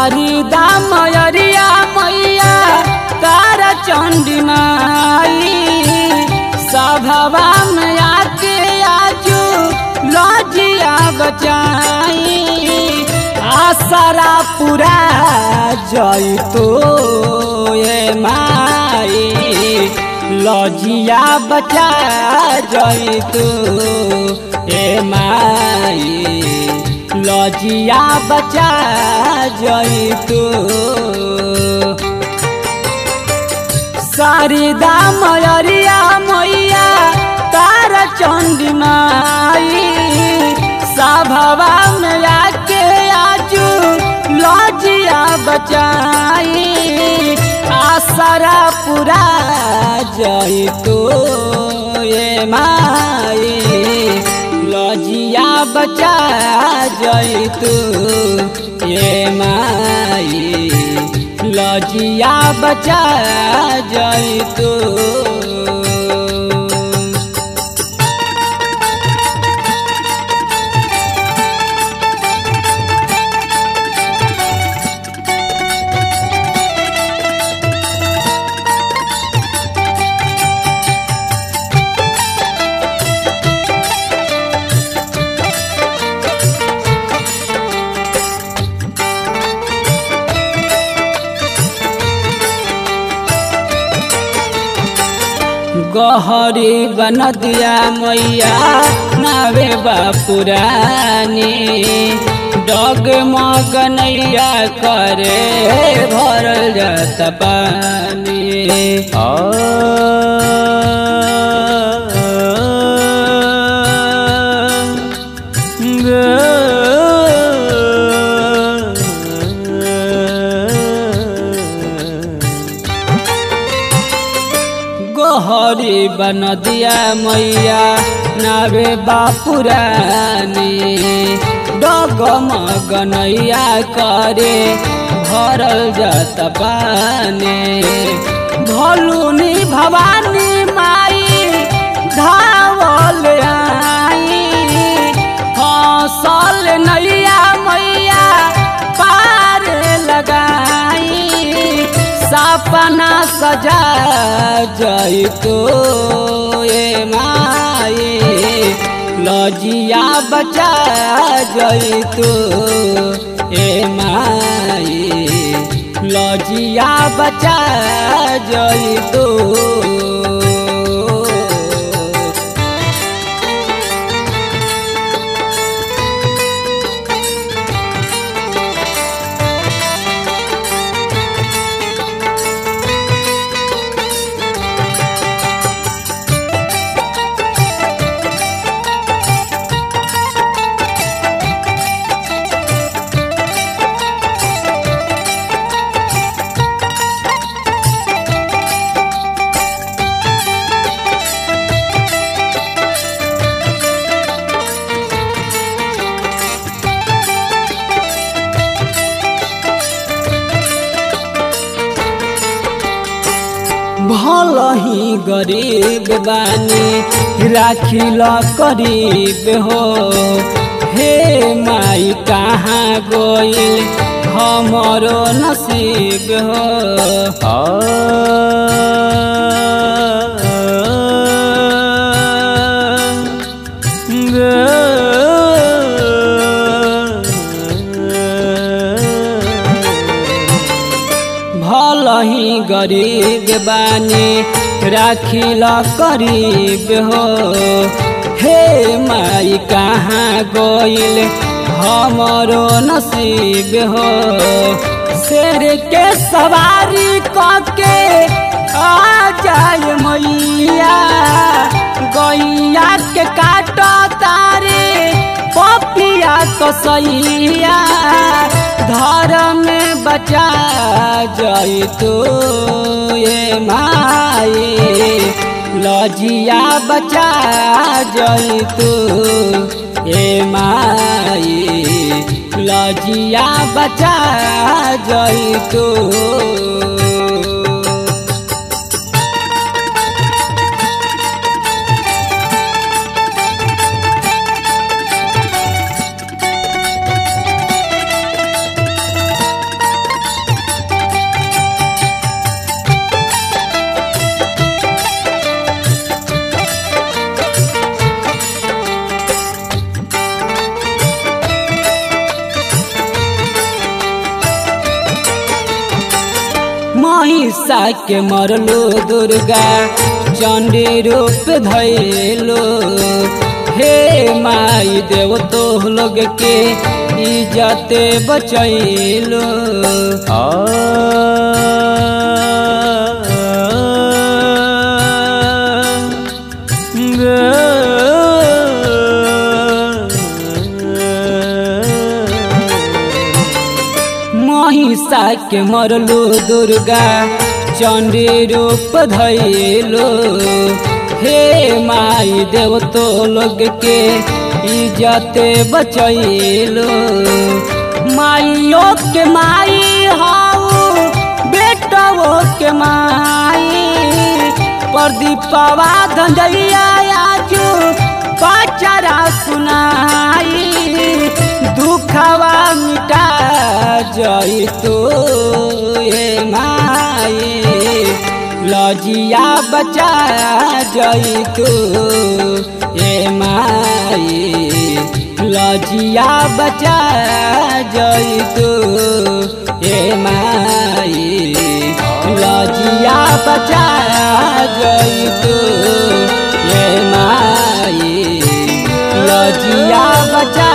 शारदा मयरिया मैया, तार चंडी माई। सभवा में आके आजू लजिया बचाई आसरा पूरा जई तो ये माई। लजिया बचा जई तो ए माई। लजिया बचा जैतो शारदा मयरिया मैया तार चंडी माई। सभवा में आके आजू लजिया बचाई। आसरा पूरा जैतो ए माई। लजिया बचा जैतू ये माई। लजिया बचा जैतो गहरी बनदिया मैया नावे बापुरानी। डग मगनैया करे भरल जात पानी। गहरी बनदिया मैया नावे बापुरानी। डग मगनैया करे, भरल जात पानी। भलुनी भवानी माई, धावल आई। फ़सल नैया मैया, पार लगाई। सपना सजा जैतो ए माई लजिया बचा जैतो ए माए लजिया बचा जैतो भल ही गरीब बानी राखिल करीब हो। हे माई कहाँ गोइल? हमारो नसीब हो। भल ही गरीब बानी, राखिल करीब हो। हे माई, कहाँ गोइल? हमरो नसीब हो। शेर के सवारी कके आ जाए मैया, गैया के काट तारे पपिया कसैया धर्म में बचा जैतो ये माई लजिया बचा जैतो ये माई लजिया बचा जैतो के मरलो दुर्गा। चंडी रूप धैलो हे माई देव तो लोग के इज़्ज़त बचैलो महिषा के मरलो दुर्गा। चंडी रूप धैलो हे माई देव तो लोग के इज़्ज़त बचैलो माइयो के माई हाउ बेटवो के माई प्रदीपवा धंजैया आजू पचरा सुनाई। दुखवा मिटा जई तो हे माई लजिया बचा जई तो हे माई लजिया बचा जई तो हे माई लजिया बचा जई तो हे माई लजिया बचा